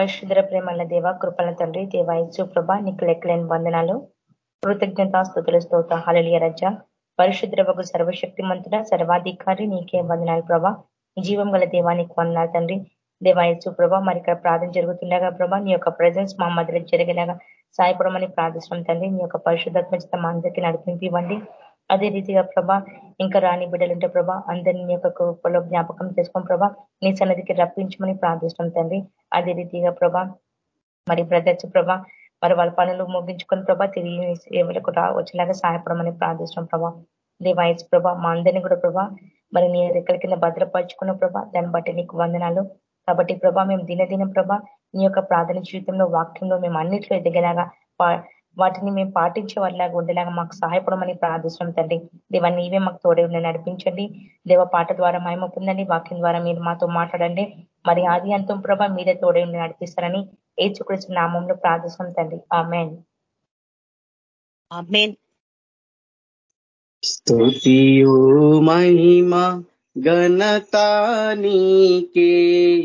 పరిశుద్ర ప్రేమల దేవ కృపల తండ్రి దేవాయసు ప్రభ నీకు లెక్కలేని వందనాలు. కృతజ్ఞత స్థుతులు స్తోత హలలియ రజ పరిశుద్ర సర్వశక్తి మంతుడ సర్వాధికారి నీకే వందనాలు ప్రభ. జీవం గల దేవానికి వందనాలు తండ్రి. దేవాయసు ప్రభ మరి ఇక్కడ ప్రార్థన జరుగుతుండగా ప్రభా నీ యొక్క ప్రజెన్స్ మా మధ్యలో జరిగేలాగా సాయపడమని ప్రార్థిస్తున్నాం తండ్రి. నీ యొక్క పరిశుద్ధత్మ మా అందరికీ నడిపింపివ్వండి అదే రీతిగా ప్రభా ఇంకా రాని బిడ్డలుంటే ప్రభా అందరినీ యొక్క కృపలో జ్ఞాపకం చేసుకుని ప్రభా నీ సన్నదికి రప్పించమని ప్రార్థిస్తాం తండ్రి. అదే రీతిగా ప్రభా మరి బ్రదర్స్ ప్రభా మరి వాళ్ళ పనులు ముగించుకొని ప్రభా తిరిగి సేవలకు వచ్చేలాగా సహాయపడమని ప్రార్థిస్తాం ప్రభా. దేవాయస్ ప్రభా మా అందరినీ కూడా ప్రభా మరి నీ రెక్కల కింద భద్రపరుచుకున్న ప్రభా దాన్ని బట్టి నీకు వందనాలు. కాబట్టి ప్రభా మేము దినదినం ప్రభా నీ యొక్క ప్రార్థన జీవితంలో వాక్యంలో మేము అన్నింటిలో ఎదిగేలాగా వాటిని మేము పాటించే వాళ్ళలాగా ఉండేలాగా మాకు సహాయపడమని ప్రార్థిస్తున్నాం తండ్రి. దేవా నీవే మాకు తోడే ఉండి నడిపించండి. దేవ పాట ద్వారా మహిమ పొందండి వాక్యం ద్వారా మీరు మాతో మాట్లాడండి. మరి ఆది అంతం ప్రభ మీరే తోడే ఉండి నడిపిస్తారని ఏ చుకృష్ణ నామంలో ప్రార్థిస్తున్నాం తండ్రి. ఆమెన్. స్తుతియు మహిమ ఘనతా నీకే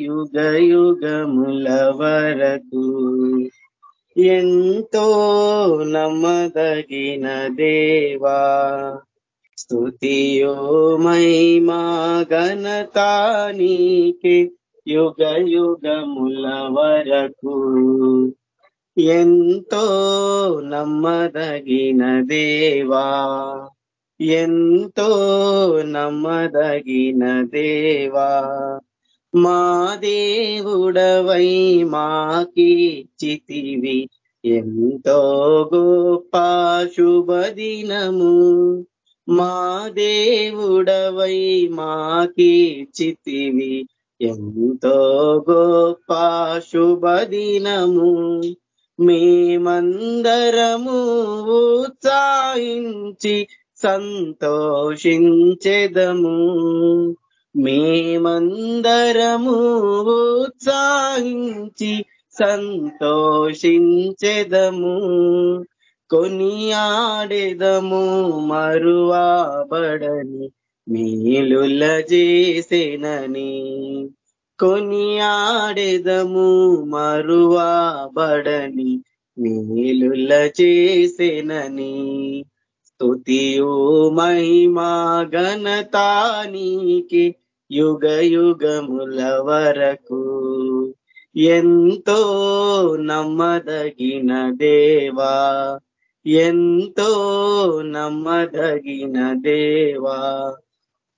యుగ యుగముల వరకు. ఎంతో నమ్మదగిన దేవా స్తుతియో మహిమా ఘనతానికి యుగ యుగముల వరకు. ఎంతో నమ్మదగిన దేవా ఎంతో నమ్మదగిన దేవా మా దేవుడవై మాకి చితివి. ఎంతో గొప్ప శుభదినము మా దేవుడవై మాకి చితివి. ఎంతో గొప్ప శుభదినము మేమందరము ఉత్సాహించి సంతోషించెదము. మేమందరము ఉత్సాహించి సంతోషించెదము. కొనియాడెదము మరువాబడని మేలుల చేసేనని. కొనియాడెదము మరువాబడని మేలుల చేసేనని. స్తుతియు మహిమా ఘనతానికి యుగ యుగముల వరకు ఎంతో నమ్మదగిన దేవా ఎంతో నమ్మదగిన దేవా.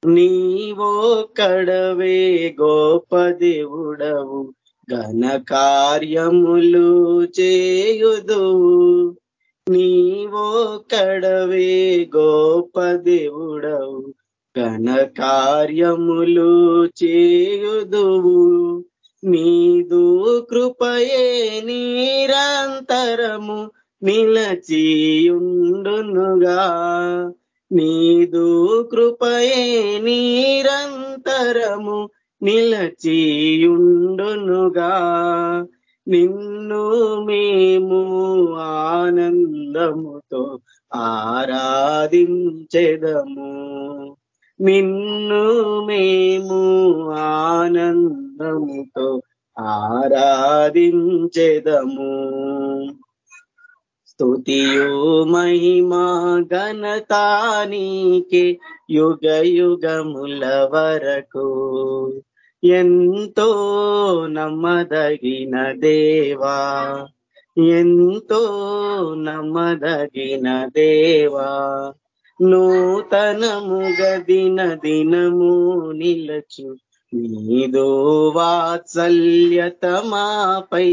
నీవో కడవే గోప దేవుడవు ఘన కార్యములు చేయుదు నీవో కడవే గోప దేవుడవు ఘన కార్యములు చేయుదువు. మీదు కృపయే నిరంతరము నిలచియుండునుగా. నీదు కృపయే నిరంతరము నిలచియుండునుగా. నిన్ను మేము ఆనందముతో ఆరాధించెదము. నిన్ను మేము ఆనందముతో ఆరాధించెదము. స్తుతియు మహిమా ఘనతానికే యుగ యుగముల వరకు. ఎంతో నమ్మదగిన దేవా ఎంతో నమ్మదగిన దేవా. నూతనముగదిన దినము నిలచు. నీదో వాత్సల్యతమాపై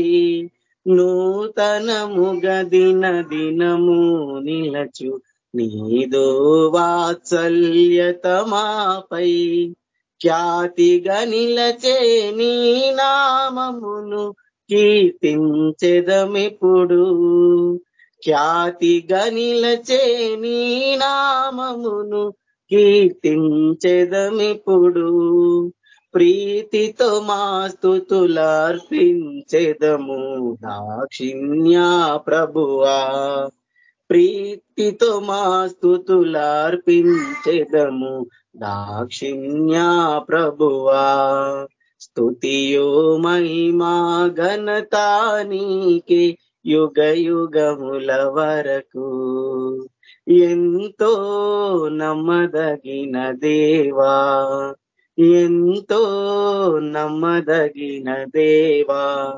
నూతనముగదిన దినము నిలచు. నీదో వాత్సల్యతమాపై ఖ్యాతిగా నిలచే నీ నామమును కీర్తించెదమిప్పుడు. ఖ్యాతిగా నిలచే నీ నామమును కీర్తించెదమిప్పుడు. ప్రీతితో మా స్థుతులార్పించెదము దాక్షిణ్యా ప్రభువా. ప్రీతితో మా స్థుతులార్పించెదము దాక్షిణ్యా ప్రభువా. స్తుతియో మహిమా ఘనత యుగ యుగముల వరకు ఎంతో నమ్మదగిన దేవా ఎంతో నమ్మదగిన దేవా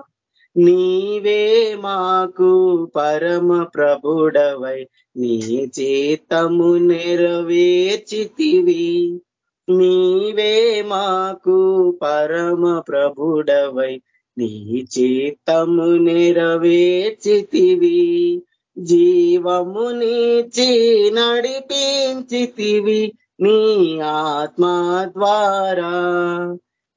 నీవే మాకు పరమ ప్రభుడవై నీ చేతము నెరవేర్చితివి. నీవే మాకు పరమ ప్రభుడవై నీ చేతము నెరవేర్చితివి జీవమునిచి నడిపించితివి నీ ఆత్మ ద్వారా.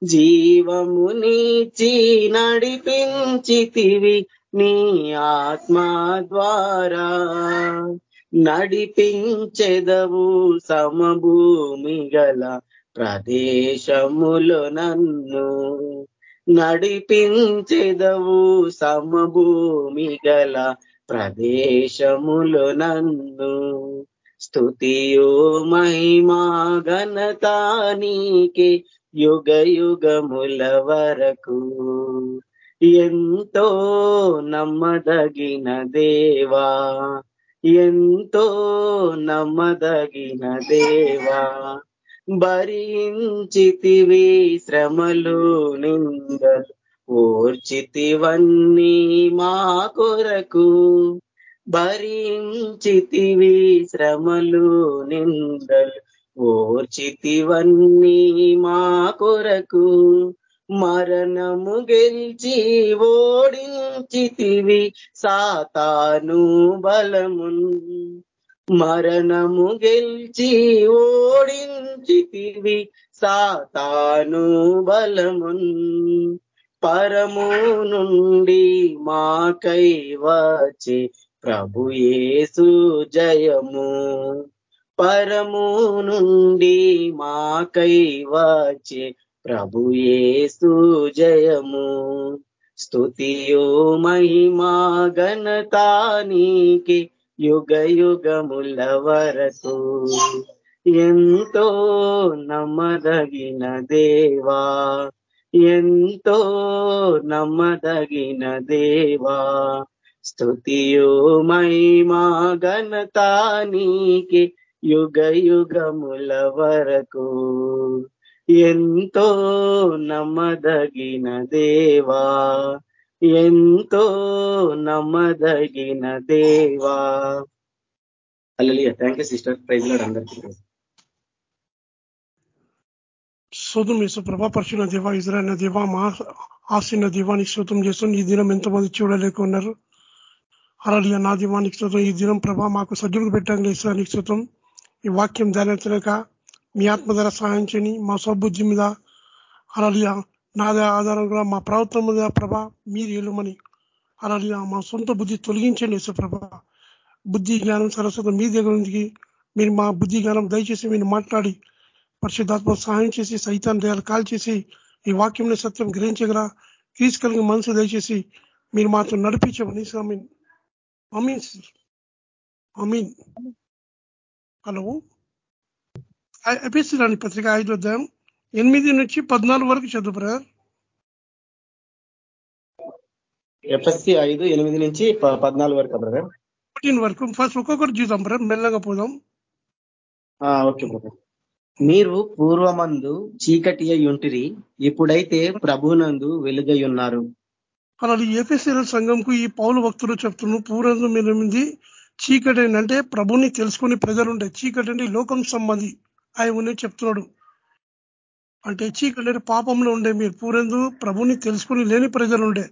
జీవమునిచి నడిపించితివి నీ ఆత్మ ద్వారా. నడిపించెదవు సమభూమి గల ప్రదేశములో నన్ను. నడిపించెదవు సమభూమి గల ప్రదేశములో నన్ను స్థుతియో మహిమా ఘనత నీకే యుగ యుగముల వరకు. ఎంతో నమ్మదగిన దేవా ఎంతో నమ్మదగిన దేవా భరించితివి శ్రమలు నిందలు ఓర్చితివన్నీ మా కొరకు. భరించితివి శ్రమలు నిందలు ఓర్చితివన్నీ మా కొరకు. మరణము గెలిచి ఓడించితివి సాతాను బలమున్. మరణము గెలిచి ఓడించితివి సాతాను బలమున్. పరము నుండి మాకై వచ్చి ప్రభు యేసు జయము. పరము నుండి మాకై వచ్చి ప్రభు యేసు జయము. స్తుతియో మహిమా ఘనతానికి యుగ యుగముల వరకు ఎంతో నమ్మదగిన దేవా ఎంతో నమ్మదగిన దేవా స్థుతియో మహిమా ఘనతానికి యుగ యుగముల వరకు ఎంతో నమ్మదగిన దేవా ఎంతో నమ్మదగిన దేవా. అల్లలియ thank you sister praise lord అందరికీ శోతం చేస్తూ ప్రభా పరిశున దేవ ఇజ్రాయల్ దేవ మా ఆసిన దీవానికి శోతం చేస్తాం ఈ దినం ఎంతమంది చూడలేకున్నారు అలాగే నా దీవానికి శోతం ఈ దినం ప్రభా మాకు సజ్జులు పెట్టండి ఇస్రానికి శోతం ఈ వాక్యం ధ్యానించలేక మీ ఆత్మ ధర సహాయం చేయని మా స్వబుద్ధి మీద. అలాగే నాదే ఆధారంగా మా ప్రవర్తన ప్రభా మీరు ఏలుమని అలా మా సొంత బుద్ధి తొలగించండి ప్రభ. బుద్ధి జ్ఞానం సరస్వతం మీ దగ్గర నుంచి మీరు మా బుద్ధి జ్ఞానం దయచేసి మీరు మాట్లాడి పరిశుద్ధాత్మ సహాయం చేసి సైతాన్ని దయాలు కాల్ చేసి ఈ వాక్యం సత్యం గ్రహించగల తీసుకెళ్ళిన మనసు దయచేసి మీరు మాతో నడిపించమని అమీన్ అమీన్ అమీన్ హలో. ఎపిసి పత్రిక ఐదు అధ్యాయం ఎనిమిది నుంచి పద్నాలుగు వరకు చదువు బ్రదర్. ఎఫ్ఎస్సి ఐదు ఎనిమిది నుంచి పద్నాలుగు వరకు బ్రదర్. ఫోర్టీన్ వరకు. ఫస్ట్ ఒక్కొక్కరు చూద్దాం బ్రదర్. మెల్లగా పోదాం. Okay brother. మీరు పూర్వమందు చీకటి అయ్యుంటిరి ఇప్పుడైతే ప్రభునందు వెలుగై ఉన్నారు. అలా ఏపీసీఎల్ సంఘంకు ఈ పౌలు భక్తులు చెప్తున్నారు పూర్వందు మీరు చీకటి అంటే ప్రభుని తెలుసుకుని ప్రజలుండే చీకటి అంటే లోకం సంబంధి. ఆయన చెప్తున్నాడు. అంటే చీకటి పాపంలో ఉండే మీరు పూరెందు ప్రభుని తెలుసుకుని లేని ప్రజలు ఉండే.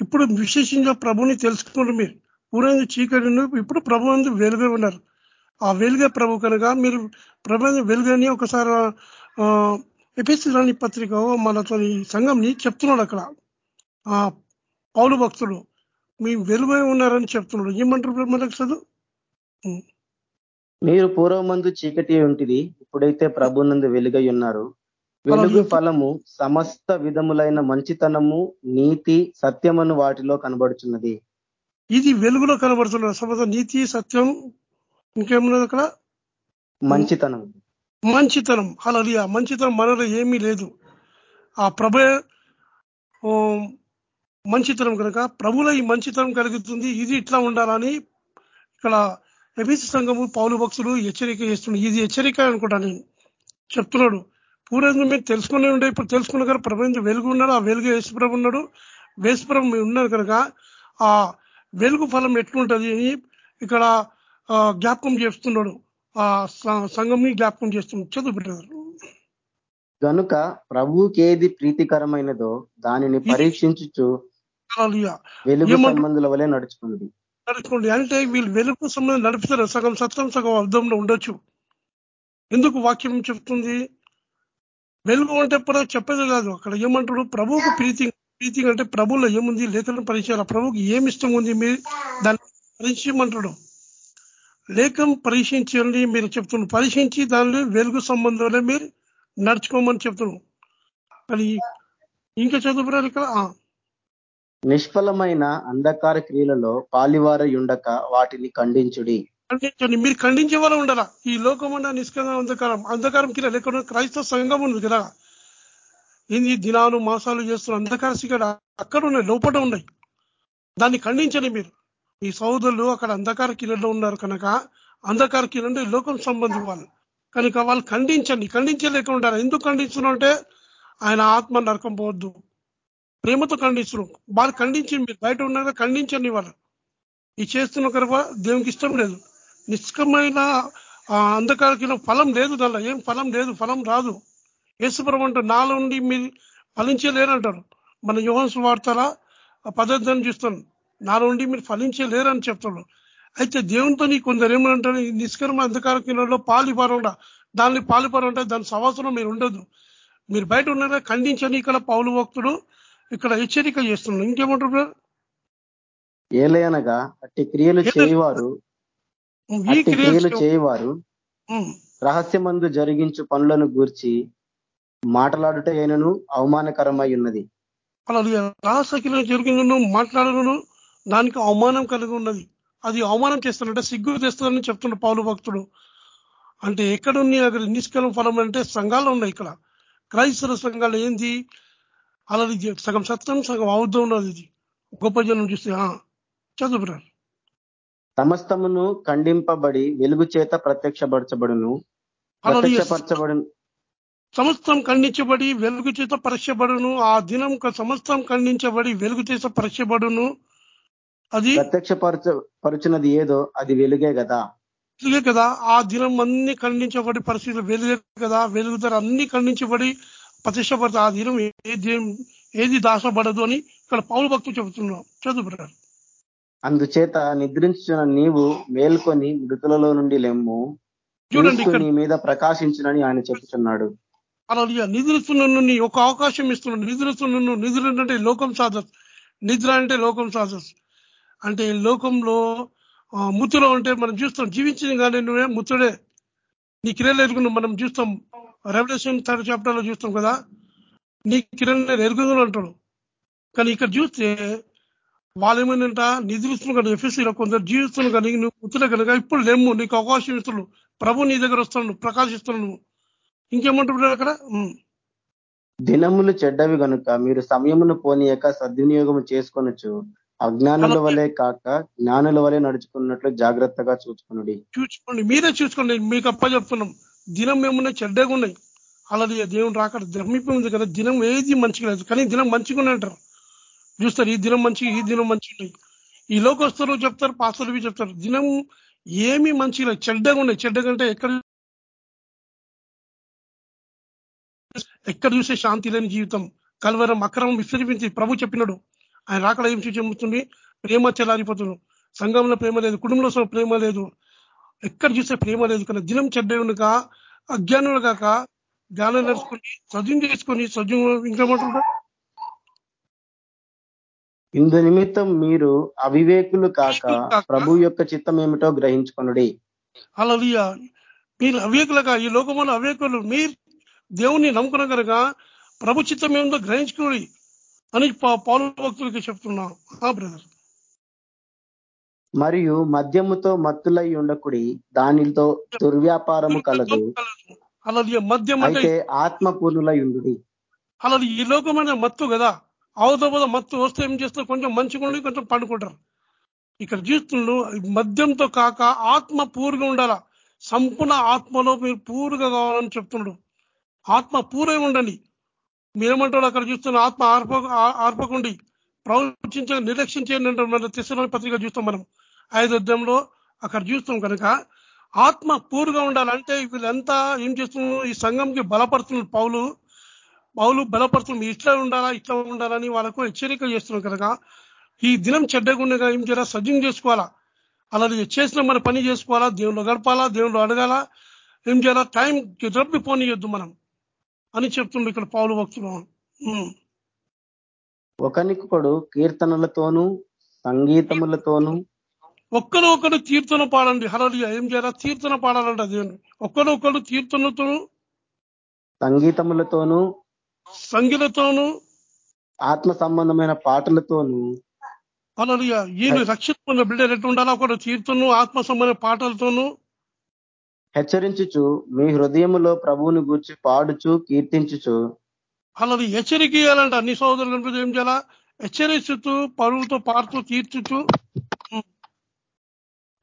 ఇప్పుడు విశేషంగా ప్రభుని తెలుసుకున్నారు మీరు పూరెందు చీకటి ఇప్పుడు ప్రభు అందు వెలుగే ఉన్నారు. ఆ వెలుగే ప్రభు కనుక మీరు ప్రభు వెలుగని ఒకసారి ఎపిసి పత్రిక మనతో సంఘంని చెప్తున్నాడు అక్కడ. ఆ పౌలు భక్తుడు మీ వెలుగై ఉన్నారని చెప్తున్నాడు. ఏమంటారు మనకు చదువు మీరు పూర్వమందు చీకటి ఉంటుంది ఇప్పుడైతే ప్రభునందు వెలుగై ఉన్నారు. వెలుగు ఫలము సమస్త విధములైన మంచితనము నీతి సత్యమను వాటిలో కనబడుచున్నది. ఇది వెలుగులో కనబడుతున్నది సమస్త నీతి సత్యం ఇంకేమున్నది అక్కడ? మంచితనం. మంచితనం. అలా మంచితనం మనలో ఏమీ లేదు. ఆ ప్రభు మంచితనం కనుక ప్రభుల ఈ మంచితనం కలుగుతుంది. ఇది ఇట్లా ఉండాలని ఇక్కడ ఎబిసి సంఘము పౌలు భక్తులు హెచ్చరిక చేస్తున్నాడు ఇది హెచ్చరిక అనుకుంటా నేను. చెప్తున్నాడు. పూర్వం మీరు తెలుసుకునే ఉండే ఇప్పుడు తెలుసుకున్న కదా ప్రభు వెలుగు ఉన్నాడు ఆ వెలుగు యేసుప్రభు ఉన్నాడు వేసుప్రభు ఉన్నారు కనుక ఆ వెలుగు ఫలం ఎట్లుంటది అని ఇక్కడ జ్ఞాపకం చేస్తున్నాడు. ఆ సంఘంని జ్ఞాపకం చేస్తున్నాడు. చదువు బ్రదర్ కనుక ప్రభుకి ఏది ప్రీతికరమైనదో దానిని పరీక్షించుచు వెలుగు సంబంధుల వలె నడుచుకుంది నడుచుకోండి. అంటే వీళ్ళు వెలుగు సంబంధం నడుపుతారు సగం సత్యం సగం అర్థంలో ఉండొచ్చు. ఎందుకు వాక్యం చెప్తుంది? వెలుగు అంటే చెప్పేది కాదు. అక్కడ ఏమంటాడు ప్రభువుకు ప్రీతి ప్రీతి అంటే ప్రభువులో ఏముంది? లేఖను పరిచయాల ప్రభుకి ఏమి ఇష్టం ఉంది? మీరు దాన్ని పరీక్షమంటాడు లేఖం పరీక్షించండి మీరు చెప్తున్నారు. పరీక్షించి దానిలో వెలుగు సంబంధంలో మీరు నడుచుకోమని చెప్తున్నాం కానీ ఇంకా చదువురారు ఇక్కడ? నిష్ఫలమైన అంధకార క్రియలలో పాలివారయుండక వాటిని ఖండించుడి. ఖండించండి మీరు ఖండించే వాళ్ళు ఉండాలా ఈ అన్న నిష్కార అంధకారం. అంధకారం కింద లేకుండా క్రైస్తవ సంఘం ఉంది కదా. ఇది దినాలు మాసాలు చేస్తున్న అంధకార శిఖర అక్కడ ఉన్నాయి లోపల ఉన్నాయి. దాన్ని ఖండించండి మీరు. మీ సోదరులు అక్కడ అంధకార కిరణలో ఉన్నారు కనుక అంధకార కిరణ్ లోకం సంబంధం వాళ్ళు. కనుక వాళ్ళు ఖండించండి. ఖండించలేక ఉండాలి. ఎందుకు ఖండిస్తున్నారంటే ఆయన ఆత్మ నరకం పోవద్దు. ప్రేమతో ఖండిస్తున్నాం వాళ్ళు ఖండించి మీరు బయట ఉన్నారా? ఖండించండి వాళ్ళు. ఈ చేస్తున్న కనుక దేవునికి ఇష్టం లేదు. నిష్కమైన అంధకారకిన ఫలం లేదు దానిలో. ఏం ఫలం లేదు ఫలం రాదు. యేసుపురం అంటూ నాలో ఉండి మీరు ఫలించలేరంటారు. మన యువన్స్ వాడతారా పదార్థాన్ని చూస్తాను నాలో ఉండి మీరు ఫలించలేరని చెప్తాడు. అయితే దేవునితో నీ కొందరు ఏమంటారు నిష్కర్మ అంధకార కిలో పాలిపారండ దాన్ని పాలిపారంటే దాని సంవత్సరం మీరు ఉండదు మీరు బయట ఉన్నారా ఖండించని ఇక్కడ పౌలు భక్తుడు ఇక్కడ హెచ్చరిక చేస్తున్నాడు. ఇంకేమంటారు ఏలయనగా అట్టి క్రియలు చేయవారు క్రియలు చేయవారు. రహస్యమందు జరిగించు పనులను గూర్చి మాట్లాడుట అయినను అవమానకరమై ఉన్నది. అలా రహస్య జరిగినను మాట్లాడను దానికి అవమానం కలిగి ఉన్నది. అది అవమానం చేస్తానంటే సిగ్గు తెస్తానని చెప్తున్న పౌలు భక్తుడు. అంటే ఎక్కడున్నాయి? అక్కడ నిష్కలం ఫలం అంటే సంఘాలు ఉన్నాయి ఇక్కడ. క్రైస్తవ సంఘాలు ఏంది? అలా సగం సత్యం సగం అవుద్దాం ఉన్నది ఇది. గొప్ప జనం చూస్తే చదువురారు సమస్తమును ఖండింపబడి వెలుగు చేత ప్రత్యక్షపరచబడును. ప్రత్యక్షపరచబడు సమస్తం ఖండించబడి వెలుగు చేత పరచబడును. ఆ దినం సమస్తం ఖండించబడి వెలుగు చేత పరచబడును. అది ప్రత్యక్షపరచ పరుచున్నది ఏదో అది వెలుగే కదా వెలుగే కదా ఆ దినం అన్ని ఖండించబడి పరిస్థితులు వెలుగే కదా వెలుగుతారు అన్ని ఖండించబడి ప్రతిష్టపడతా ఆ దినం ఏది ఏది దాసపడదు అని ఇక్కడ పౌరు భక్తులు చెబుతున్నాం చదువుతారు అందుచేత నిద్రించిన నీవు మేల్కొని మృతులలో నుండి లెమ్ము. చూడండి నీ మీద ప్రకాశించునని ఆయన చెప్తున్నాడు అలా నిద్రిస్తున్న ఒక అవకాశం ఇస్తున్నాడు. నిద్రిస్తున్న నిద్ర అంటే లోకం సాధస్ నిద్ర అంటే లోకం సాధస్ అంటే లోకంలో ముత్తులో ఉంటే మనం చూస్తాం. జీవించింది కానీ నువ్వే ముత్తుడే నీ కిరణ్ ఎరుగును మనం చూస్తాం. రెవల్యూషన్ థర్డ్ చాప్టర్లో చూస్తాం కదా. నీ కిరణ్ ఎరుగును అంటాడు. కానీ ఇక్కడ చూస్తే వాళ్ళు ఏమైందంట నిధులుస్తున్నారు కదా ఎఫ్ఎస్సీలో కొందరు జీవిస్తున్నారు కానీ నువ్వు ముత్తులే కనుక ఇప్పుడు లేము నీకు అవకాశం ఇస్తున్నాడు ప్రభు నీ దగ్గర వస్తాను ప్రకాశిస్తున్నాను ఇంకేమంటున్నాడు అక్కడ? దినములు చెడ్డవి కనుక మీరు సమయమును పోనీయక సద్వినియోగం చేసుకొనొచ్చు అజ్ఞానుల వలె కాక జ్ఞానుల వలె నడుచుకున్నట్లు జాగ్రత్తగా చూసుకున్నది చూసుకోండి మీరే చూసుకోండి మీకు అప్ప చెప్తున్నాం. దినం ఏమున్నా చెడ్డగా ఉన్నాయి అలాది దేవుని రాక ధర్మిపోయింది కదా దినం ఏది మంచిగా లేదు కానీ దినం మంచిగా అంటారు. చూస్తారు. ఈ దినం మంచి ఈ దినం మంచి ఈ లోకస్తులు చెప్తారు పాస్తలు చెప్తారు. దినం ఏమి మంచిగా చెడ్డగా ఉన్నాయి. చెడ్డగా అంటే ఎక్కడ ఎక్కడ చూసే శాంతి లేని జీవితం. కలవరం అక్రమం విస్తరించింది ప్రభు చెప్పినాడు. ఆయన రాకడ ఏం చూసి ప్రేమ చెల్లారిపోతున్నాడు సంఘంలో ప్రేమ లేదు. కుటుంబంలో ప్రేమ లేదు. ఎక్కడ చూసే ప్రేమ లేదు. కానీ దినం చెడ్డగా అజ్ఞానులు కాక జ్ఞానం నేర్చుకుని చదువు చేసుకొని చదువు ఇంకేమంటుంటారు ఇందు నిమిత్తం మీరు అవివేకులు కాక ప్రభు యొక్క చిత్తం ఏమిటో గ్రహించుకొనుడి. అలా మీరు అవివేకులుగా ఈ లోకంలో అవివేకులు మీరు దేవుణ్ణి నమ్ముకున్న కనుక ప్రభు చిత్తం ఏమిటో గ్రహించుకోండి అని పౌరు భక్తులకి చెప్తున్నా. బ్రదర్. మరియు మద్యముతో మత్తులై ఉండకుడి దానితో దుర్వ్యాపారము కలదు. అలా మద్యం అయితే ఆత్మపూర్ణులై ఉండు అలా ఈ లోకమైన మత్తు కదా. అవతల మత్తు వస్తే ఏం చేస్తారు కొంచెం మంచిగా ఉండి కొంచెం పండుకుంటారు. ఇక్కడ చూస్తున్నాడు మద్యంతో కాక ఆత్మ పూర్గా ఉండాల. సంపూర్ణ ఆత్మలో మీరు పూర్గా కావాలని చెప్తున్నాడు. ఆత్మ పూరే ఉండండి. మీరేమంటాడు అక్కడ చూస్తున్న ఆత్మ ఆర్ప ఆర్పకుండి. ప్రవచించ నిర్లక్ష్యం అంటారు. మన తెసలోని పత్రిక చూస్తాం మనం. ఐదు అధ్యాయంలో అక్కడ చూస్తాం కనుక ఆత్మ పూర్గా ఉండాలంటే వీళ్ళంతా ఏం చేస్తున్నారు? ఈ సంఘంకి బలపడుతున్నారు పౌలు పౌలు బలపడుతున్నారు ఇట్లా ఉండాలా ఇట్లా ఉండాలని వాళ్ళకు హెచ్చరిక చేస్తున్నారు కనుక ఈ దినం చెడ్డగుండగా ఏం చేయాలా? సజ్జం చేసుకోవాలా? అలా చేసిన మన పని చేసుకోవాలా? దేవుళ్ళు గడపాలా? దేవుళ్ళు అడగాల? ఏం చేయాలా? టైం రబ్బి పోనీయొద్దు మనం అని చెప్తుండ్రు ఇక్కడ పావులు భక్తులు. ఒకనికొకడు కీర్తనలతోనూ సంగీతములతోనూ ఒక్కడు ఒకడు కీర్తన పాడండి. హరలియ ఏం చేయాలా? కీర్తన పాడాలంట దేవుని ఒక్కడు ఒకడు కీర్తనతో సంగీతములతోనూ సంగీతతోనూ ఆత్మ సంబంధమైన పాటలతోనూ అలలియ. ఈయన రక్షిత బిడ్డ ఎట్టు ఉండాలా ఒకడు కీర్తను ఆత్మ సంబంధమైన పాటలతోనూ. హెచ్చరించుచు మీ హృదయములో ప్రభువుని గూర్చి పాడుచు కీర్తించుచు. అలా హెచ్చరిక ఇవ్వాలంట నీ సోదరులు ఏం చేయాలా? హెచ్చరిస్తూ పరువుతో పాడుతూ తీర్చుచు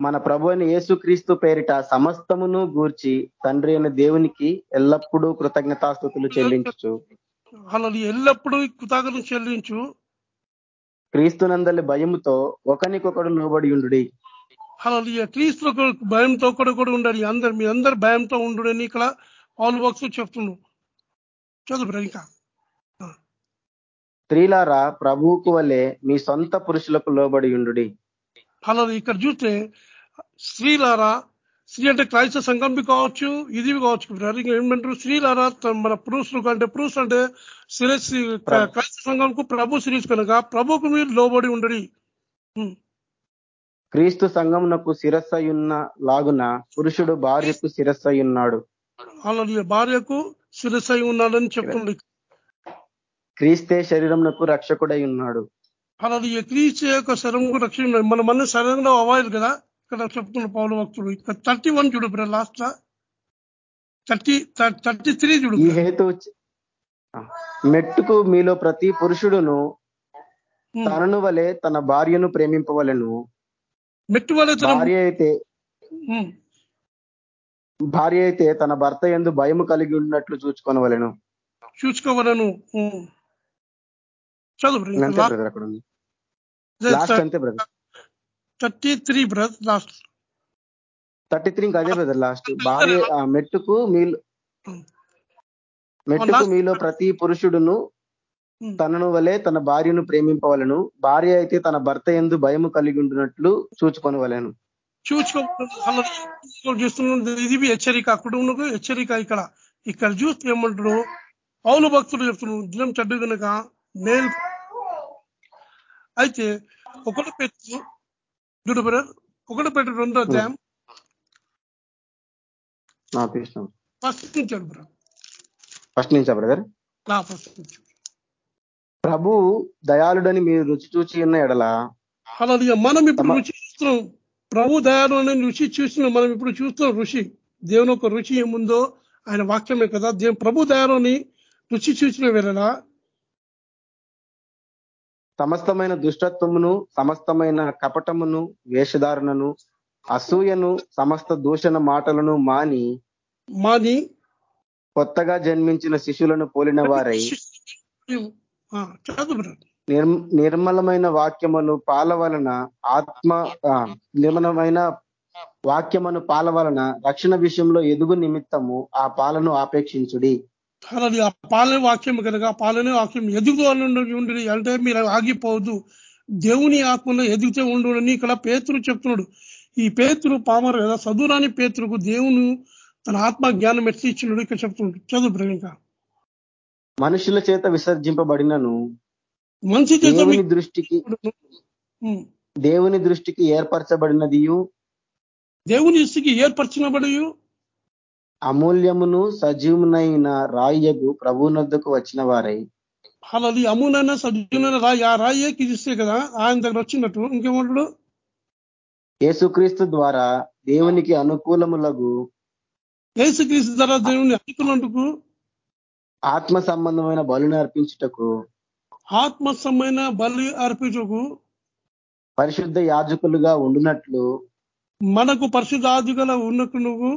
మన ప్రభు అని యేసుక్రీస్తు పేరిట సమస్తమును గూర్చి తండ్రి అయిన దేవునికి ఎల్లప్పుడూ కృతజ్ఞతాస్థుతులు చెల్లించు అలా ఎల్లప్పుడూ కృతజ్ఞత చెల్లించు. క్రీస్తునందలి భయముతో ఒకనికొకడు లోబడి ఉండు అలా క్రీస్తు భయంతో కూడా కూడా ఉండాలి. అందరు మీ అందరు భయంతో ఉండు అని ఇక్కడ పాలు బాక్స్ చెప్తున్నాడు. చదువు ఇంకా. స్త్రీలారా ప్రభువుకు వలె మీ సొంత పురుషులకు లోబడి ఉండు అలా ఇక్కడ చూస్తే స్త్రీలారా స్త్రీ అంటే క్రైస్త సంఘం కావచ్చు ఇది కావచ్చు. ఏమంటారు? స్త్రీలారా మన పురుషులు అంటే పురుషులు అంటే క్రైస్త సంఘంకు ప్రభు సిరీస్ కనుక ప్రభుకు మీరు లోబడి ఉండడి. క్రీస్తు సంఘమునకు శిరస్సయున్న లాగున పురుషుడు భార్యకు శిరస్సయున్నాడు అలా భార్యకు శిరస్సై ఉన్నాడని చెప్తుంది క్రీస్తే శరీరంకు రక్షకుడై ఉన్నాడు అలా క్రీస్తు యొక్క శరీరంకు రక్షణ మన మన శరీరంలో అవ్వాలి కదా? ఇక్కడ చెప్తున్న పౌరు భక్తుడు. ఇక్కడ థర్టీ వన్ చూడు బ్ర లాస్ట్ థర్టీ థర్టీ త్రీ చూడు ఈ హేతు మెట్టుకు మీలో ప్రతి పురుషుడును తనను వలె తన భార్యను ప్రేమింపవలను. మెట్టు వలె భార్య అయితే భార్య అయితే తన భర్త ఎందు భయము కలిగి ఉన్నట్లు చూచుకోనవలను. చూసుకోవలను చదువు అక్కడ లాస్ట్ అంతే brother. Thirty three brother last thirty three ఇంకా అదే బ్రదర్ లాస్ట్ భార్య మెట్టుకు మీలో మెట్టుకు మీలో ప్రతి పురుషుడును తనను వలె తన భార్యను ప్రేమింపవలను. భార్య అయితే తన భర్త ఎందు భయము కలిగి ఉంటున్నట్లు చూచుకొనవలను. చూస్తున్న ఇది హెచ్చరిక. కుటుంబంలో హెచ్చరిక ఇక్కడ. ఇక్కడ చూస్తే ఏమంటారు? పౌలు భక్తులు చెప్తున్నాడు దినం చెడ్డు కనుక నేను అయితే ఒకటి పెట్టు చూడు బ్రదర్ ఒకటి పెట్టు రెండో అధ్యాయం. ఫస్ట్ నుంచి బ్రదర్ ఫస్ట్ నుంచా బ్రదర్ ఫస్ట్ నుంచి ప్రభు దయాళుడని మీరు రుచి చూచి ఉన్న ఎడల అలా మనం ఇప్పుడు రుచి చూస్తున్నాం. ప్రభు దయాలు అని రుచి చూస్తున్నాం మనం ఇప్పుడు చూస్తున్నాం ఋషి దేవుని ఒక రుచి ఏముందో ఆయన వాక్యమే కదా. దేవు ప్రభు దయాలోని రుచి చూసిన వేళలా సమస్తమైన దుష్టత్వమును సమస్తమైన కపటమును వేషధారణను అసూయను సమస్త దూషణ మాటలను మాని మాని కొత్తగా జన్మించిన శిశువులను పోలిన వారై నిర్మలమైన వాక్యమును పాల వలన ఆత్మ నిర్మలమైన వాక్యమును పాల వలన రక్షణ విషయంలో ఎదుగు నిమిత్తము ఆ పాలను ఆపేక్షించుడి. అలాది ఆ పాలన వాక్యం కనుక పాలనే వాక్యం ఎదుగుతూ ఉండి అంటే మీరు ఆగిపోవద్దు. దేవుని ఆత్మలో ఎదుగుతూ ఉండు అని ఇక్కడ పేతురు చెప్తున్నాడు. ఈ పేతురు పామరు కదా చదువురాని పేతురుకు దేవుని తన ఆత్మ జ్ఞానం ఎట్లా ఇచ్చినాడు ఇక్కడ చెప్తున్నాడు. చదువు ఇంకా. మనుషుల చేత విసర్జింపబడినను మంచి దేవుని దృష్టికి దేవుని దృష్టికి ఏర్పరచబడినది దేవుని దృష్టికి ఏర్పరచబడి అమూల్యమును సజీవునైన రాయ్యకు ప్రభునద్దకు వచ్చిన వారై అలాది అమూలైన సజీవునైన రాయి ఆ రాయ్యకి ఇస్తే కదా ఆయన దగ్గర వచ్చినట్టు. ఇంకేమంటాడు? యేసుక్రీస్తు ద్వారా దేవునికి అనుకూలములకు యేసుక్రీస్తు ద్వారా దేవుని అనుకూలందుకు ఆత్మ సంబంధమైన బలుని అర్పించుటకు ఆత్మ సంబంధమైన బలి అర్పించకు పరిశుద్ధ యాజకులుగా ఉండునట్లు మనకు పరిశుద్ధ ఆదిగల ఉన్నట్టు నువ్వు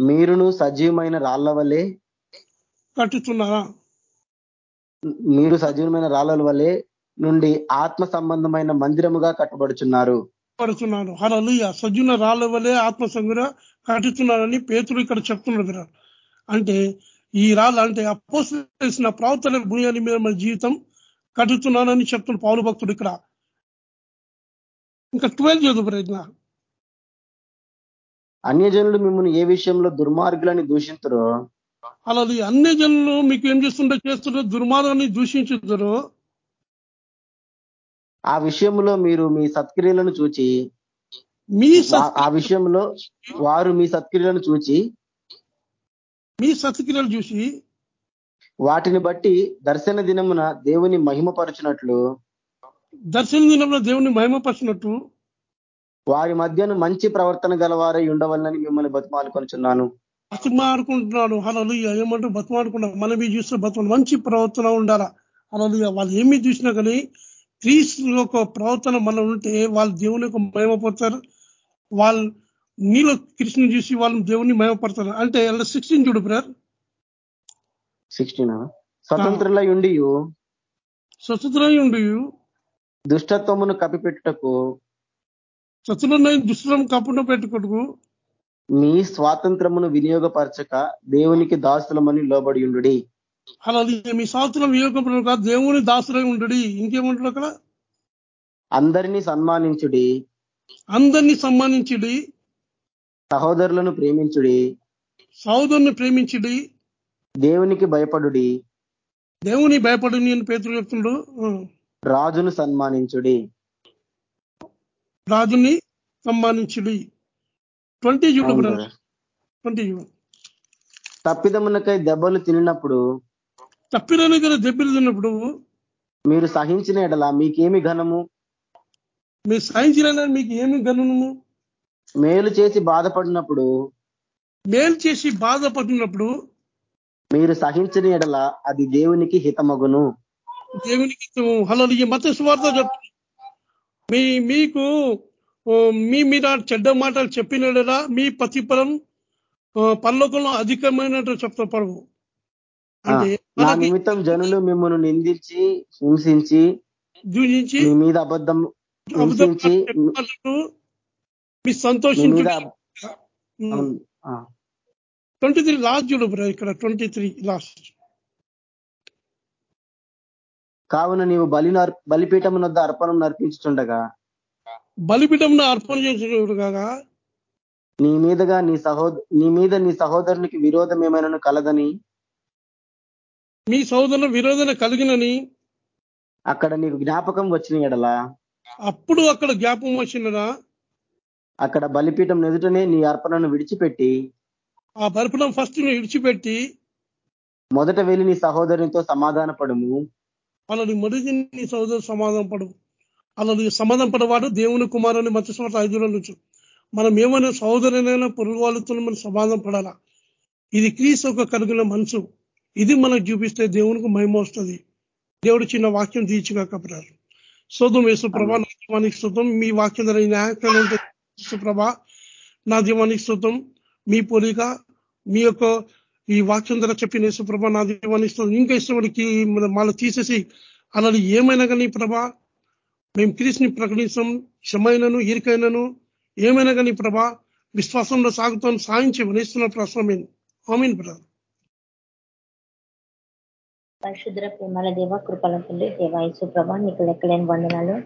మీరును సజీవమైన రాళ్ళ వలె కట్టుతున్నారా మీరు సజీవమైన రాళ్ళ వలె నుండి ఆత్మ సంబంధమైన మందిరముగా కట్టబడుచున్నారు. పడుతున్నాడు హలలుయ సజ్జున రాళ్ళ వలె ఆత్మ సంగుర కట్టుతున్నారని పేతులు ఇక్కడ చెప్తున్నారు అంటే ఈ రాళ్ళు అంటే అపోసిన ప్రవర్తన భూయాన్ని మీద మన జీవితం కట్టుతున్నానని చెప్తున్న పౌరు భక్తుడు ఇక్కడ. ఇంకా ట్వెల్వ్ చదువు ఇంకా అన్యజనులు మిమ్మల్ని ఏ విషయంలో దుర్మార్గులని దూషించరో? అలాది అన్ని జనులు మీకు ఏం చేస్తుంటే చేస్తుంటే దుర్మార్గాన్ని దూషించుతారు. ఆ విషయంలో మీరు మీ సత్క్రియలను చూచి మీ ఆ- విషయంలో వారు మీ సత్క్రియలను చూచి మీ సత్క్రియలు చూసి వాటిని బట్టి దర్శన దినమున దేవుని మహిమపరచునట్లు దర్శన దినంలో దేవుని మహిమపరిచినట్టు వారి మధ్యను మంచి ప్రవర్తన గలవారై ఉండవలనని మిమ్మల్ని బతిమాలుకొనుచున్నాను. బతిమాడుకుంటున్నాడు అలలు ఏమంటూ బతిమాడుకున్నాడు మనం ఈ చూస్తే బతుకు మంచి ప్రవర్తన ఉండాలా? అలలు వాళ్ళు ఏమి చూసినా కానీ క్రీస్తు యొక్క ప్రవర్తన మనం ఉంటే వాళ్ళు దేవుని యొక్క మహిమపడతారు వాళ్ళు నీలో కృష్ణ చూసి వాళ్ళు దేవుని మహిమపడతారు అంటే సిక్స్టీన్ చూడు బ్రదర్. సిక్స్టీన్ స్వతంత్రులై ఉండి స్వతంత్రై ఉండి దుష్టత్వమును కప్పిపెట్టుటకు శత్రులై దుష్టులను కప్పున పెట్టుకోటకు మీ స్వాతంత్రమును వినియోగపరచక దేవునికి దాసులమని లోబడి ఉండుడి. అలా మీ సంవత్సరం వియోగం కాదు దేవుని దాసులై ఉండడు. ఇంకేమంటాడు అక్కడ? అందరినీ సన్మానించుడి. అందరినీ సమ్మానించుడి సహోదరులను ప్రేమించుడి. సహోదరుని ప్రేమించుడి. దేవునికి భయపడుడి. దేవుని భయపడి నేను పేతులు చెప్తుండు. రాజును సన్మానించుడి. రాజుని సమ్మానించుడి ట్వంటీ చూడు కదా. ట్వంటీ చూడు తప్పిదమునకై దెబ్బలు తినినప్పుడు తప్పిరాని కదా దెబ్బలు తిన్నప్పుడు మీరు సహించిన ఎడల మీకేమి ఘనము? మీరు సాయించిన మీకు ఏమి గనుము మేలు చేసి బాధపడినప్పుడు మేలు చేసి బాధపడినప్పుడు మీరు సహించిన ఎడల అది దేవునికి హితమగును. దేవునికి హలో ఈ మత స్వార్థ మీ మీకు మీ మీద చెడ్డ మాటలు చెప్పినడరా మీ ప్రతిఫలం పరలోకంలో అధికమైనట్టు చెప్తా పడవు అంటే నా నిమిత్తం జనులు మిమ్మల్ని నిందించి హింసించి దూషించి మీ మీద అబద్ధం హింసించి మీ. ఆ. ట్వంటీ త్రీ లాస్ట్ చూడు బ్రో ఇక్కడ ట్వంటీ త్రీ లాస్ట్ కావున నీవు బలి బలిపీఠం వద్ద అర్పణం నర్పించుతుండగా బలిపీఠంలో అర్పణ చేసేవాడు కాగా? నీ మీదగా నీ సహోద నీ మీద నీ సహోదరునికి విరోధం ఏమైనా కలదని మీ సోదరుల విరోధన కలిగినని అక్కడ నీకు జ్ఞాపకం వచ్చిన ఎడలా అప్పుడు అక్కడ జ్ఞాపం వచ్చినరా అక్కడ బలిపీఠం ఎదుటనే నీ అర్పణను విడిచిపెట్టి ఆ బలిపీఠం ఫస్ట్ విడిచిపెట్టి మొదట వెళ్ళి నీ సహోదరునితో సమాధాన పడము అలాని మొదటి నీ సోదరు సమాధానం పడు. అలాని సమాధానం పడవాడు దేవుని కుమారుని మత్స్యస్వార్థ ఐదులో నుంచి. మనం ఏమైనా సహోదరునైనా పొరుగు వాళ్ళతో మనం సమాధానం పడాలా? ఇది క్రీస్తు ఒక కలిగిన మనసు. ఇది మనకు చూపిస్తే దేవునికి మహిమ వస్తుంది. దేవుడు చిన్న వాక్యం తీర్చిగాకపడారు శోధం యేసు ప్రభా నా దీవానికి శుద్ధం మీ వాక్యం ధర ప్రభా నా దీవానికి శుద్ధం మీ పొలిక మీ యొక్క ఈ వాక్యం ధర చెప్పిన యేసుప్రభ నా దీవానికి శుద్ధం ఇంకా ఇష్టపడికి మళ్ళీ తీసేసి అలాంటి ఏమైనా కానీ ప్రభా మేము క్రీస్ని ప్రకటిస్తాం క్షమైనను ఇరికైనను ఏమైనా కానీ ప్రభా విశ్వాసంలో సాగుతాం సాయించి వనిస్తున్న ప్రశ్నమేను ఆమెన్. బ్రదర్. పరిశుద్ర ప్రేమల దేవ కృపల తండ్రి దేవాయసు ప్రభా నీకు లెక్కలేని వందనాలు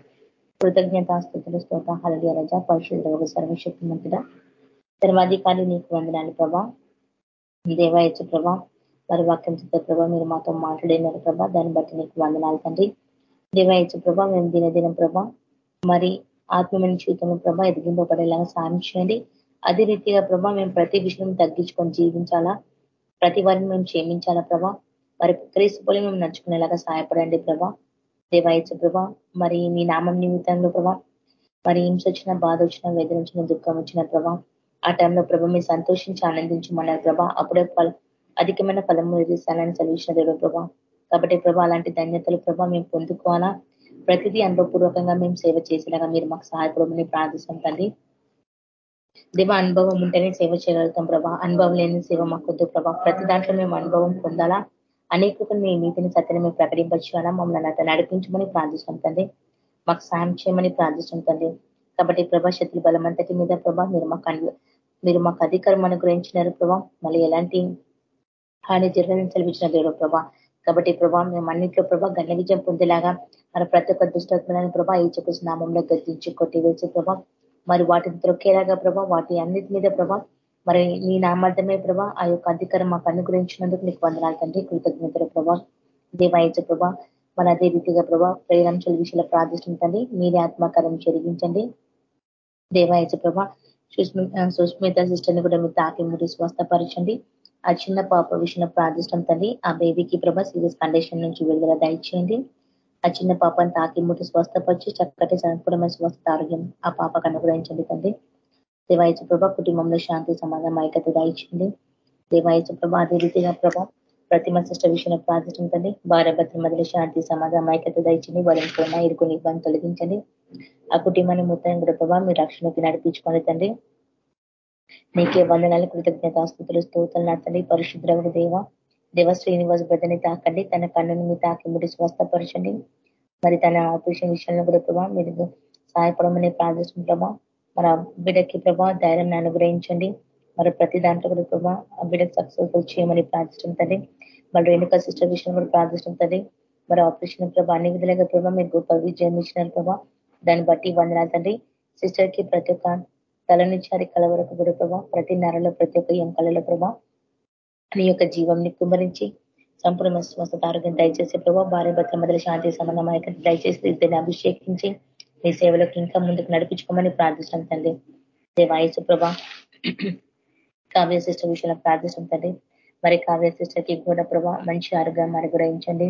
కృతజ్ఞతాస్థుతులు స్తోత హలడియ రజ పరిశుద్ధ ఒక సర్వశక్తి మంతుడ సర్వాధికారి నీకు వందనాలు ప్రభా. దేవాయసు ప్రభా వారి వాక్యంతో ప్రభా మీరు మాతో మాట్లాడినారు ప్రభా దాన్ని బట్టి నీకు వందనాలు తండ్రి. దేవాయసు ప్రభా మేము దినదినం ప్రభా మరి ఆత్మీయ జీవితంలో ప్రభా ఎదిగింపబడేలాగా సాయం చేయండి. అదే రీతిగా ప్రభా మేము ప్రతి విషయం తగ్గించుకొని జీవించాలా? ప్రతి వారిని మేము క్షేమించాలా ప్రభా? మరి క్రీస్తు పోలి మేము నడుచుకునేలాగా సహాయపడండి ప్రభా. దేవాయచు ప్రభా మరి మీ నామం నిమిత్తంలో ప్రభా మరి హింస వచ్చిన బాధ వచ్చిన వేదన వచ్చిన దుఃఖం వచ్చిన ప్రభా ఆ టైంలో ప్రభ మీరు సంతోషించి ఆనందించమన్నారు ప్రభా అప్పుడే అధికమైన ఫలము ఇస్తానని చదివించిన దేవుడు ప్రభా. కాబట్టి ప్రభా అలాంటి ధన్యతలు ప్రభా మేము పొందుకోవాలా? ప్రతిదీ అనుభవపూర్వకంగా మేము సేవ చేసేలాగా మీరు మాకు సహాయపడమని ప్రార్థిస్తాం తండ్రి దేవ అనుభవం ఉంటేనే సేవ చేయగలుగుతాం ప్రభా. అనుభవం లేని సేవ మాకు వద్దు ప్రభా. ప్రతి దాంట్లో మేము అనుభవం పొందాలా? అనేక మీ నీతిని సత్యని మేము ప్రకటించాలా మమ్మల్ని అతను నడిపించమని ప్రార్థిస్తాం తండ్రి మాకు సాయం చేయమని ప్రార్థిస్తాం తండ్రి కాబట్టి ప్రభా శక్తుల బలమంతటి మీద ప్రభా మీరు మాకు మీరు మాకు అధికారం అనుగ్రహించినారు ప్రభా. మళ్ళీ ఎలాంటి హాని జరగని చదివించిన దేవుడు ప్రభా. కాబట్టి ప్రభా మేము అన్నింటిలో ప్రభా గణ విజయం పొందేలాగా మన ప్రతి ఒక్క దుష్టత్మైన ప్రభా ఈ చెప్పేసి నామంలో గద్దించి కొట్టివేసే ప్రభా మరి వాటిని త్రొక్కేలాగా ప్రభా వాటి అన్నిటి మీద ప్రభా మరి నీ నామార్థమే ప్రభా ఆ యొక్క అధికారం మాకు అనుగ్రహించినందుకు నీకు వందనాలు తండ్రి. కృతజ్ఞతలు ప్రభా. దేవాయచ ప్రభా మన అదే రీతిగా ప్రభా ప్రేరాంశాల విషయంలో ప్రార్థిస్తుంటండి మీరే ఆత్మకారం జరిగించండి. దేవాయచ ప్రభా సుస్మిత సిస్టర్ని కూడా మీరు తాకి ముడి స్వస్థపరచండి. ఆ చిన్న పాప విషయంలో ప్రార్థిష్టం తండ్రి ఆ బేబీకి ప్రభా సీరియస్ కండిషన్ నుంచి విడుదల దయచేయండి. ఆ చిన్న పాపను తాకి ముట్టి స్వస్థపరిచి చక్కటి సంపూర్ణమైన స్వస్థ ఆరోగ్యం ఆ పాపకు అనుగ్రహించండి తండ్రి దేవాయచ ప్రభ కుటుంబంలో శాంతి సమాధానం ఐక్యత దయచేయండి. దేవాయచ ప్రభ అదే రీతిగా ప్రభ ప్రతిమ శిష్ట విషయంలో ప్రార్థించండి. తండ్రి భార్యభర్తల మధ్యలో శాంతి సమాధానం ఐక్యత దయచండి వాళ్ళని కూడా ఇరుకుని ఇబ్బంది తొలగించండి. ఆ కుటుంబాన్ని మొత్తం కూడా ప్రభావ మీ రక్షణకి నడిపించుకోండి తండ్రి. నీకే వందనాలు కృతజ్ఞత ఆస్తుతులు స్తోతలు నచ్చండి పరిశుద్రవుడు దేవ దేవ శ్రీనివాస్ బిడ్డని తాకండి. తన కన్నుని మీ తాకి ముడి స్వస్థపరచండి. మరి తన ఆపరేషన్ విషయంలో కూడా ప్రభావ మీరు సహాయపడమని ప్రార్థిస్తుంటామా మన బిడ్డకి ప్రభా ధైర్యం అనుగ్రహించండి. మరి ప్రతి దాంట్లో కూడా ప్రభా ఆ బిడ్డ సక్సెస్ఫుల్ చేయమని ప్రార్థిస్తుంటది మరి రేణుక సిస్టర్ విషయం కూడా ప్రార్థిస్తుంటది మరి ఆపరేషన్ ప్రభా అన్ని విధులుగా ప్రభావ మీరు గొప్ప విజయం ఇచ్చినారు ప్రభా. దాన్ని బట్టి వందనాలు తండ్రి సిస్టర్కి ప్రతి ఒక్క తల నుంచి అది కల వరకు కూడా ప్రభా ప్రతి నెలలో ప్రతి ఒక్క ఎంకలలో ప్రభా నీ యొక్క జీవంని కుమరించి సంపూర్ణ స్వస్థత ఆరోగ్యం దయచేసి ప్రభావ భార్య భర్తల మధ్య శాంతి సమన్వయ దయచేసి ఇద్దరిని అభిషేకించి మీ సేవలకు ఇంకా ముందుకు నడిపించుకోమని ప్రార్థిస్తాం తండ్రి దేవాయసు ప్రభా కావ్య సిస్టర్ విషయంలో ప్రార్థిస్తాం తండ్రి మరి కావ్య సిస్టర్కి కూడా ప్రభా మంచి ఆరోగ్యం అనుగ్రహించండి.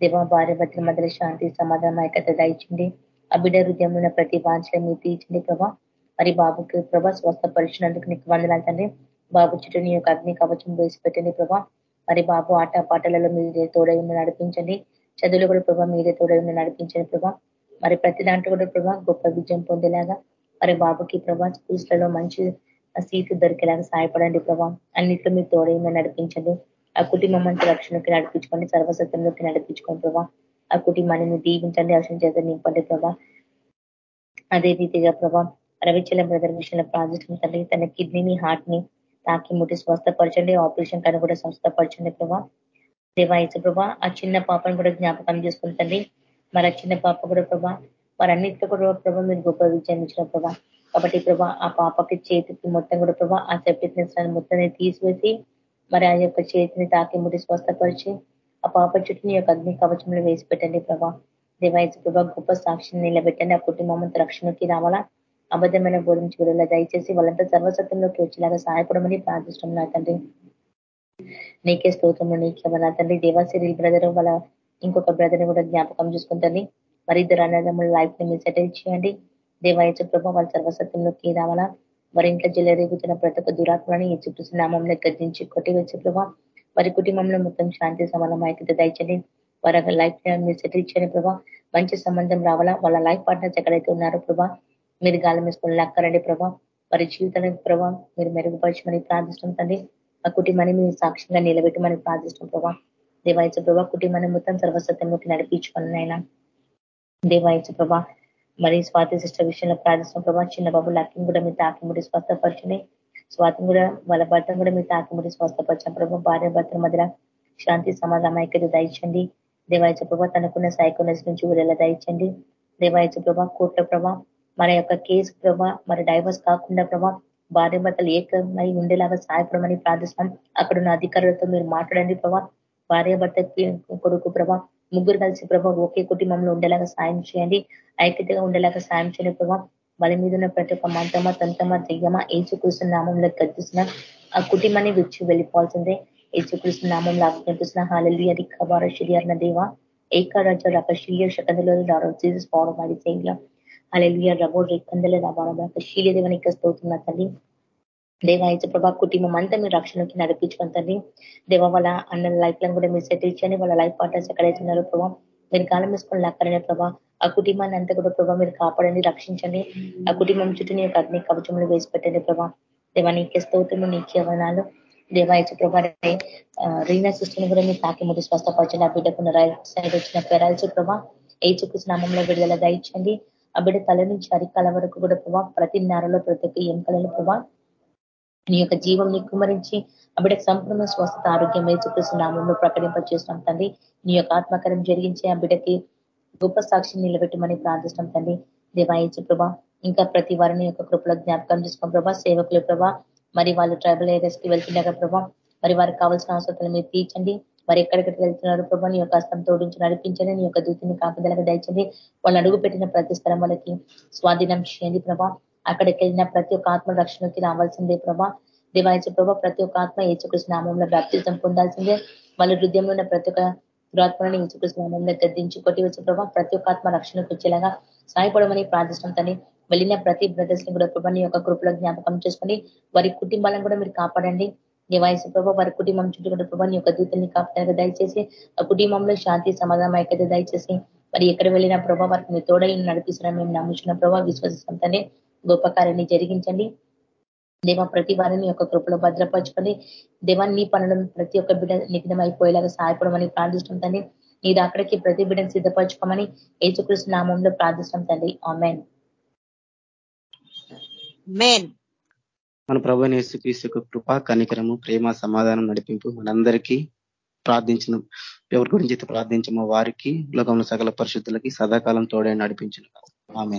దేవ భార్య భద్ర మొదల శాంతి సమాధానం ఐక్యత దయచండి. ఆ బిడ్డ హృదయంలో ప్రతి మీరు తీర్చండి ప్రభా. మరి బాబుకి ప్రభా స్వస్థపరిచినందుకు నీకు వందనాలు తండ్రి. బాబు చుట్టూ నీ యొక్క అగ్ని కవచం వేసి పెట్టండి ప్రభా. మరి బాబు ఆట పాటలలో మీరే తోడై నడిపించండి. చదువులు కూడా ప్రభా మీరే తోడై నడిపించండి ప్రభా. మరి ప్రతి దాంట్లో కూడా ప్రభా గొప్ప విజయం పొందేలాగా మరి బాబుకి ప్రభా స్కూల్స్లలో మంచి సీట్లు దొరికేలాగా సహాయపడండి ప్రభా. అన్నిట్లో మీరు తోడై నడిపించండి. ఆ కుటుంబం మంచి రక్షణకి నడిపించుకోండి. సర్వసత్వంలోకి నడిపించుకోండి ప్రభా. ఆ కుటుంబాన్ని దీవించండి. అవసరం చేత నింపండి ప్రభా. అదే రీతిగా ప్రభా రవిచల బ్రదర్ విషయంలో ప్రార్థిస్తున్న తండ్రి తన కిడ్నీని హార్ట్ని తాకి ముట్టి స్వస్థపరచండి. ఆపరేషన్ కానీ కూడా స్వస్థపరచండి ప్రభా. దేవాయచ ప్రభా ఆ చిన్న పాపను కూడా జ్ఞాపకం చేసుకుంటండి మరి ఆ చిన్న పాప కూడా ప్రభా వారన్నిటితో కూడా ప్రభా మీరు గొప్ప విజయం ఇచ్చిన ప్రభా. కాబట్టి ప్రభా ఆ పాపకి చేతికి మొత్తం కూడా ప్రభా ఆ సెప్టిక్నెస్ మొత్తాన్ని తీసివేసి మరి ఆ యొక్క చేతిని తాకి ముట్టి స్వస్థపరిచి ఆ పాప చుట్టూ యొక్క అగ్ని కవచంలో వేసి పెట్టండి ప్రభా. దేవాయచ ప్రభా గొప్ప సాక్షిని నిలబెట్టండి. ఆ కుటుంబం రక్షణకి రావాలా? అబద్ధమైన బోధించి విడుదల దయచేసి వాళ్ళంతా సర్వసత్వంలోకి వచ్చేలాగా సహాయపడమని ప్రార్థిస్తున్నాను తండ్రి. నీకే స్తోత్రము నీకే మన తండ్రి దేవాసిరి బ్రదర్ వాళ్ళ ఇంకొక బ్రదర్ని కూడా జ్ఞాపకం చూసుకుంటుంది మరి ఇద్దరు అన్నదమ్ముల లైఫ్ని మీరు సెటిల్ చేయండి. దేవాయచ ప్రభావ వాళ్ళ సర్వసత్యంలోకి రావాలా? వారి ఇంట్లో జిల్లరేగుతున్న ప్రతి ఒక్క దురాత్మని ఈ చుట్టూ నామంలో గర్జించి కొట్టివేసే ప్రభావ వారి కుటుంబంలో మొత్తం శాంతి సమానం ఐక్యత దయచండి. వారి లైఫ్ మీరు సెటిల్ చేయని ప్రభావ మంచి సంబంధం రావాలా? వాళ్ళ లైఫ్ పార్ట్నర్స్ ఎక్కడైతే ఉన్నారో ప్రభా మీరు గాలం వేసుకుని లక్కరండి ప్రభా. వారి జీవితానికి ప్రభా మీరు మెరుగుపరచమని ప్రార్థిస్తాం తండ్రి. ఆ కుటుంబాన్ని మీరు సాక్ష్యంగా నిలబెట్టమని ప్రార్థిస్తాం ప్రభా. దేవాయచ ప్రభా కుటుంబాన్ని మొత్తం సర్వసత్యంలోకి నడిపించుకుని అయినా దేవాయచ ప్రభా మరి స్వాతి సిస్టర్ విషయంలో ప్రార్థిస్తున్న ప్రభా చిన్న బాబు లక్కిని కూడా మీ తాకిముడి స్వస్థపరచండి స్వాతం కూడా వాళ్ళ భర్తను కూడా మీ తాకిముడి స్వస్థపరచండి ప్రభా. భార్య భర్తల మధ్య శాంతి సమాధానం ఐక్యత దయచండి దేవాయచ ప్రభా తనకున్న సైకోనస్ నుంచి విడుదల దయచండి దేవాయచ ప్రభా కోట్ల ప్రభా మన యొక్క కేసు ప్రభా మరి డైవర్స్ కాకుండా ప్రభా భార్య భర్తలు ఏకమై ఉండేలాగా సహాయపడమని ప్రార్థిస్తున్నాం. అక్కడ ఉన్న అధికారులతో మీరు మాట్లాడండి ప్రభా. భార్య భర్త కొడుకు ప్రభా ముగ్గురు కలిసి ప్రభా ఒకే కుటుంబంలో ఉండేలాగా సాయం చేయండి. ఐక్యతగా ఉండేలాగా సాయం చేయండి ప్రభా. వాళ్ళ మీద ఉన్న ప్రతి ఒక్క మంతమా తంతమా దెయ్యమా ఏచుకృష్ణ నామంలో గర్దిస్తున్న ఆ కుటుంబాన్ని విడిచి వెళ్ళిపోవాల్సిందే. ఏచుకృష్ణ నామంలో ఆజ్ఞాపిస్తున్న హాలలి అది కబార శిరియర్న దేవ ఏకారాజ రక శిలియ శకంలో జీసస్ పవర్ మాడి చేయాలి అలెలుయ రబో రేకందల రాబాల శీలదేవనికి స్తోతున్న తల్లి. దేవాయచ ప్రభా కుటుంబం అంతా మీరు రక్షణకి నడిపించుకుని తండ్రి దేవ వాళ్ళ అన్న లైఫ్లను కూడా మీరు సెటిల్ చేయండి. వాళ్ళ లైఫ్ పార్ట్నర్స్ ఎక్కడైతే ఉన్నారో ప్రభావ మీరు కాలం వేసుకొని లాక్కరనే ప్రభా ఆ కుటుంబాన్ని అంతా కూడా ప్రభావ మీరు కాపాడండి రక్షించండి. ఆ కుటుంబం చుట్టూ నీ అగ్ని కవచములు వేసి పెట్టండి ప్రభా. దేవా నీకే స్తోత్రము నీకే వనాలు దేవాయచ ప్రభా రీనా సిస్టమ్ కూడా మీరు తాకి ముడి స్వస్థపరచండి ఆ బిడ్డకున్న రైట్ సైడ్ వచ్చిన పెరాల్సి ప్రభా ఏ చుక్కు నామంలో విడుదల దయచండి ఆ బిడ్డ తల నుంచి అరికాల వరకు కూడా ప్రభా ప్రతి నేరలో ప్రతి ఒక్క ఎంకలలో ప్రభా నీ యొక్క జీవం ని కుమరించి అబిడకు సంపూర్ణ స్వస్థత ఆరోగ్యం వేసుకృష్ణ నామంలో ప్రకటింపచేస్తున్నాం తండ్రి. నీ యొక్క ఆత్మకరం జరిగించి ఆ బిడ్డకి గొప్ప సాక్షిని నిలబెట్టమని ప్రార్థిస్తాం తండ్రి. దేవాయించు ప్రభా ఇంకా ప్రతి వారిని యొక్క కృపలో జ్ఞాపకం చేసుకోం ప్రభా సేవకులు ప్రభా మరి వాళ్ళు ట్రైబల్ ఏరియాస్కి వెళ్తుండగా ప్రభా మరి వారికి కావాల్సిన అవసరాలు మీరు తీర్చండి. మరి ఎక్కడికి వెళ్తున్నారు ప్రభా నీ యొక్క హస్తం తోడించి నడిపించండి నీ యొక్క దూతిని కాపుదలకు దయచండి. వాళ్ళు అడుగు పెట్టిన ప్రతి స్థలం వాళ్ళకి స్వాధీనం చేయండి ప్రభా. అక్కడికి వెళ్ళిన ప్రతి ఒక్క ఆత్మ రక్షణకి రావాల్సిందే ప్రభా. దివాయించే ప్రభా ప్రతి ఒక్క ఆత్మ ఏచుకృష్ణ నామంలో వ్యాప్తితం పొందాల్సిందే. వాళ్ళ హృదయంలో ఉన్న ప్రతి ఒక్క దురాత్మని ఏచుకృష్ణ నామంలో గద్దించి కొట్టి వచ్చే ప్రభా. ప్రతి ఒక్క ఆత్మ రక్షణకు వచ్చేలాగా సాయపడమని ప్రార్థిస్తాం తని వెళ్ళిన ప్రతి బ్రదర్స్ని కూడా ప్రభాని యొక్క కృపలో జ్ఞాపకం చేసుకొని వారి కుటుంబాలను కూడా మీరు కాపాడండి. నివాయిస ప్రభావ వారి కుటుంబం చుట్టూ కూడా నీ యొక్క దూతల్ని కాపాడారు దయచేసి ఆ కుటుంబంలో శాంతి సమాధానం ఐక్యత దయచేసి మరి ఎక్కడ వెళ్ళిన ప్రభావ వారికి మీ తోడని నడిపిస్తున్నాం మేము నమ్ముచున్న ప్రభావ విశ్వసిస్తాం గొప్ప కార్యాన్ని జరిగించండి. దేవ ప్రతి వారిని యొక్క కృపలో భద్రపరచుకొని దేవాన్ని నీ పనులను ప్రతి ఒక్క బిడ్డ నిగ్నం అయిపోయేలాగా సహాయపడమని ప్రార్థిస్తాం తండ్రి. నీది అక్కడికి ప్రతి బిడ్డను సిద్ధపరచుకోమని ఏచుకృష్ణ నామంలో ప్రార్థిస్తాం తండ్రి. ఆమెన్. మన ప్రభు యేసుక్రీస్తు కృప కనికరము ప్రేమ సమాధానం నడిపింపు మనందరికీ ప్రార్థించిన ఎవరి గురించి అయితే ప్రార్థించమో వారికి లోకంలో సకల పరిశుద్ధులకి సదాకాలం తోడే నడిపించిన. ఆమె